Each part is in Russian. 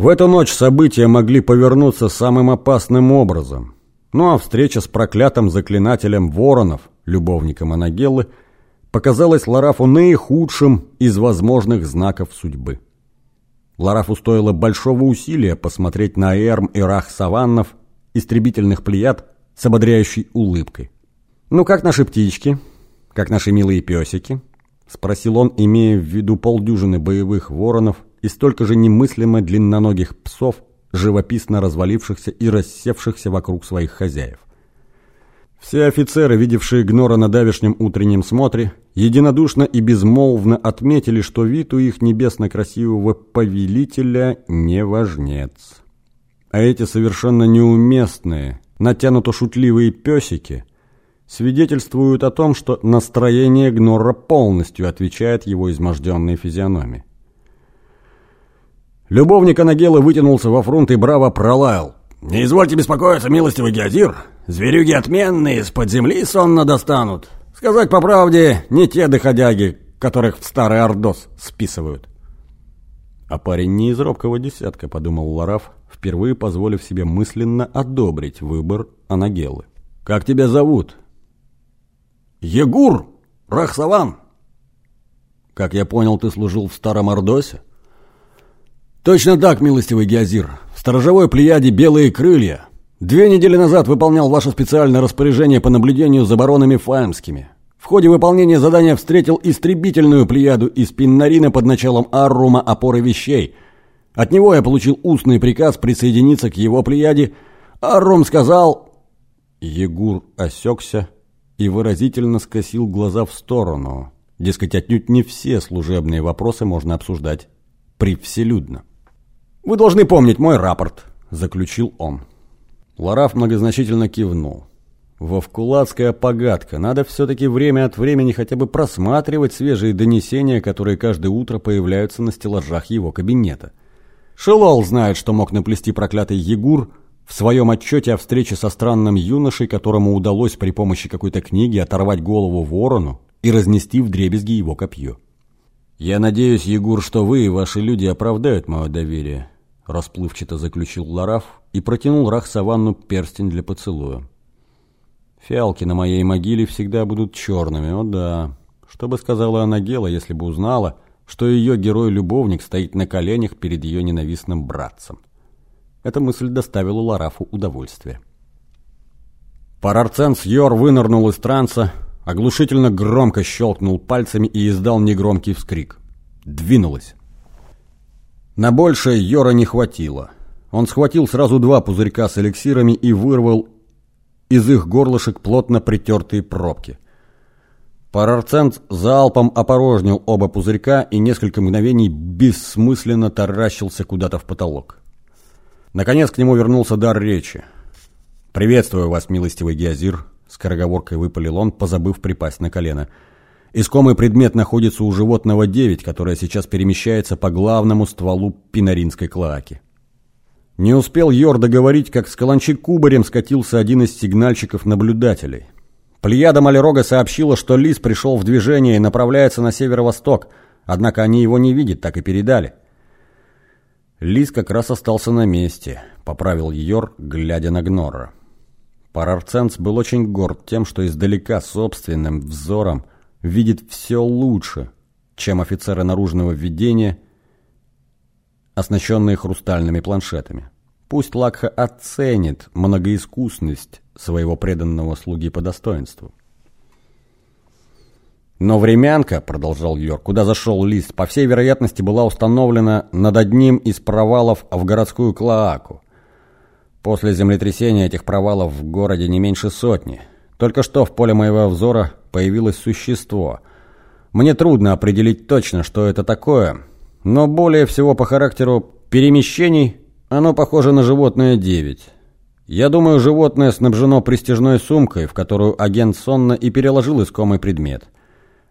В эту ночь события могли повернуться самым опасным образом. Ну а встреча с проклятым заклинателем Воронов, любовником Анагеллы, показалась Ларафу наихудшим из возможных знаков судьбы. Ларафу стоило большого усилия посмотреть на Эрм и Рах Саваннов, истребительных плеяд, с ободряющей улыбкой. «Ну как наши птички? Как наши милые песики?» — спросил он, имея в виду полдюжины боевых воронов и столько же немыслимо длинноногих псов, живописно развалившихся и рассевшихся вокруг своих хозяев. Все офицеры, видевшие Гнора на давешнем утреннем смотре, единодушно и безмолвно отметили, что вид у их небесно-красивого повелителя не важнец. А эти совершенно неуместные, натянуто-шутливые песики свидетельствуют о том, что настроение Гнора полностью отвечает его изможденной физиономии. Любовник Анагела вытянулся во фронт и браво пролаял. «Не извольте беспокоиться, милостивый Геозир. Зверюги отменные, из-под земли сонно достанут. Сказать по правде, не те доходяги, которых в старый Ордос списывают». «А парень не из робкого десятка», — подумал Лараф, впервые позволив себе мысленно одобрить выбор Анагелы. «Как тебя зовут?» «Егур Рахсаван». «Как я понял, ты служил в Старом Ордосе?» «Точно так, милостивый Геозир. В сторожевой плеяде «Белые крылья». Две недели назад выполнял ваше специальное распоряжение по наблюдению за баронами Фаемскими. В ходе выполнения задания встретил истребительную плеяду из Пиннарина под началом Аррума опоры вещей. От него я получил устный приказ присоединиться к его плеяде. Аррум сказал... Егур осекся и выразительно скосил глаза в сторону. Дескать, отнюдь не все служебные вопросы можно обсуждать привселюдно. «Вы должны помнить мой рапорт», — заключил он. Лараф многозначительно кивнул. Вовкулацкая погадка. Надо все-таки время от времени хотя бы просматривать свежие донесения, которые каждое утро появляются на стеллажах его кабинета. Шелол знает, что мог наплести проклятый Егур в своем отчете о встрече со странным юношей, которому удалось при помощи какой-то книги оторвать голову ворону и разнести в дребезги его копье. «Я надеюсь, Егор, что вы и ваши люди оправдают мое доверие», – расплывчато заключил Лараф и протянул Рах Саванну перстень для поцелуя. «Фиалки на моей могиле всегда будут черными, о да. Что бы сказала Анагела, если бы узнала, что ее герой-любовник стоит на коленях перед ее ненавистным братцем?» Эта мысль доставила Ларафу удовольствие. Парарценс Йор вынырнул из транса, оглушительно громко щелкнул пальцами и издал негромкий вскрик. Двинулась. На большее Йора не хватило. Он схватил сразу два пузырька с эликсирами и вырвал из их горлышек плотно притертые пробки. Парарцент залпом опорожнил оба пузырька и несколько мгновений бессмысленно таращился куда-то в потолок. Наконец к нему вернулся дар речи. «Приветствую вас, милостивый Геозир», Скороговоркой выпалил он, позабыв припасть на колено. Искомый предмет находится у животного 9, которое сейчас перемещается по главному стволу пинаринской клоаки. Не успел Йор договорить, как с каланчи кубарем скатился один из сигнальщиков-наблюдателей. Плеяда Малерога сообщила, что Лис пришел в движение и направляется на северо-восток, однако они его не видят, так и передали. Лис как раз остался на месте, поправил Йор, глядя на Гнорра. Парарценс был очень горд тем, что издалека собственным взором видит все лучше, чем офицеры наружного введения, оснащенные хрустальными планшетами. Пусть Лакха оценит многоискусность своего преданного слуги по достоинству. Но времянка, продолжал Йорк, куда зашел лист, по всей вероятности была установлена над одним из провалов в городскую клоаку. После землетрясения этих провалов в городе не меньше сотни. Только что в поле моего взора появилось существо. Мне трудно определить точно, что это такое, но более всего по характеру перемещений оно похоже на животное 9. Я думаю, животное снабжено пристежной сумкой, в которую агент сонно и переложил искомый предмет.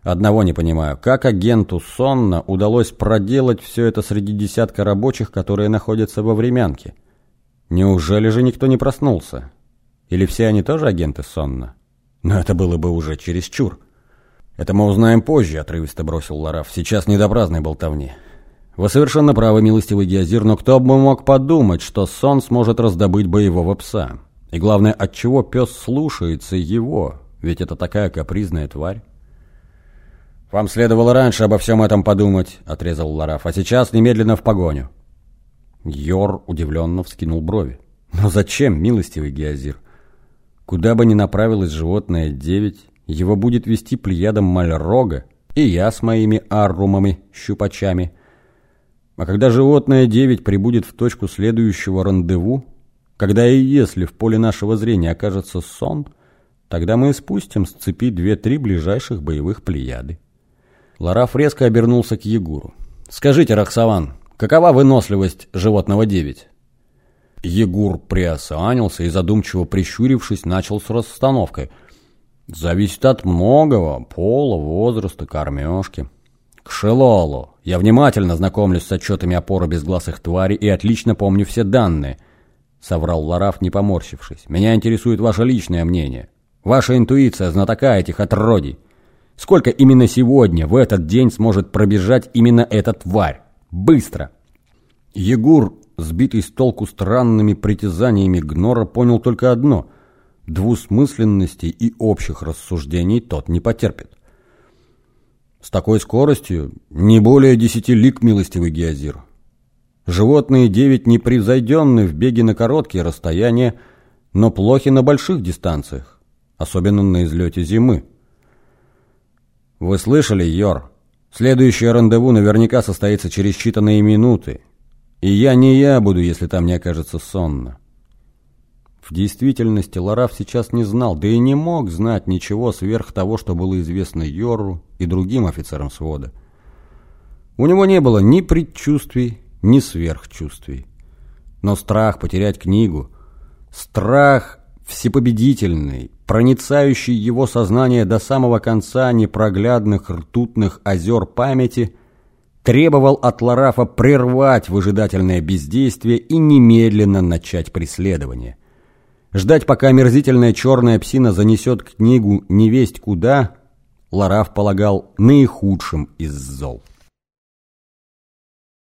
Одного не понимаю, как агенту сонно удалось проделать все это среди десятка рабочих, которые находятся во времянке. Неужели же никто не проснулся? Или все они тоже агенты сонно? Но это было бы уже чересчур. Это мы узнаем позже, отрывисто бросил Лараф. Сейчас не до праздной болтовни. Вы совершенно правы, милостивый Геозир, но кто бы мог подумать, что сон сможет раздобыть боевого пса? И главное, от чего пес слушается его? Ведь это такая капризная тварь. «Вам следовало раньше обо всем этом подумать», — отрезал Лараф, «а сейчас немедленно в погоню». Йор удивленно вскинул брови. «Но зачем, милостивый Геозир? Куда бы ни направилось животное девять, его будет вести плеядом Мальрога, и я с моими аррумами-щупачами — а когда животное 9 прибудет в точку следующего рандеву, когда и если в поле нашего зрения окажется сон, тогда мы спустим с цепи две-три ближайших боевых плеяды. Лараф резко обернулся к Егуру. «Скажите, Рахсаван, какова выносливость животного 9?» Егур приосанился и, задумчиво прищурившись, начал с расстановкой. «Зависит от многого, пола, возраста, кормежки». «К Шелолу. Я внимательно знакомлюсь с отчетами о порубе безгласых тварей и отлично помню все данные», — соврал Лараф, не поморщившись. «Меня интересует ваше личное мнение. Ваша интуиция знатока этих отродий. Сколько именно сегодня, в этот день, сможет пробежать именно эта тварь? Быстро!» Егур, сбитый с толку странными притязаниями Гнора, понял только одно — двусмысленности и общих рассуждений тот не потерпит. С такой скоростью не более десяти лик, милостивый Геозир. Животные девять непревзойденны в беге на короткие расстояния, но плохи на больших дистанциях, особенно на излете зимы. Вы слышали, Йор? Следующее рандеву наверняка состоится через считанные минуты. И я не я буду, если там не окажется сонно. В действительности Лараф сейчас не знал, да и не мог знать ничего сверх того, что было известно Йору и другим офицерам свода. У него не было ни предчувствий, ни сверхчувствий. Но страх потерять книгу, страх всепобедительный, проницающий его сознание до самого конца непроглядных ртутных озер памяти, требовал от Ларафа прервать выжидательное бездействие и немедленно начать преследование. Ждать, пока омерзительная черная псина занесет книгу невесть куда, Лараф полагал наихудшим из зол.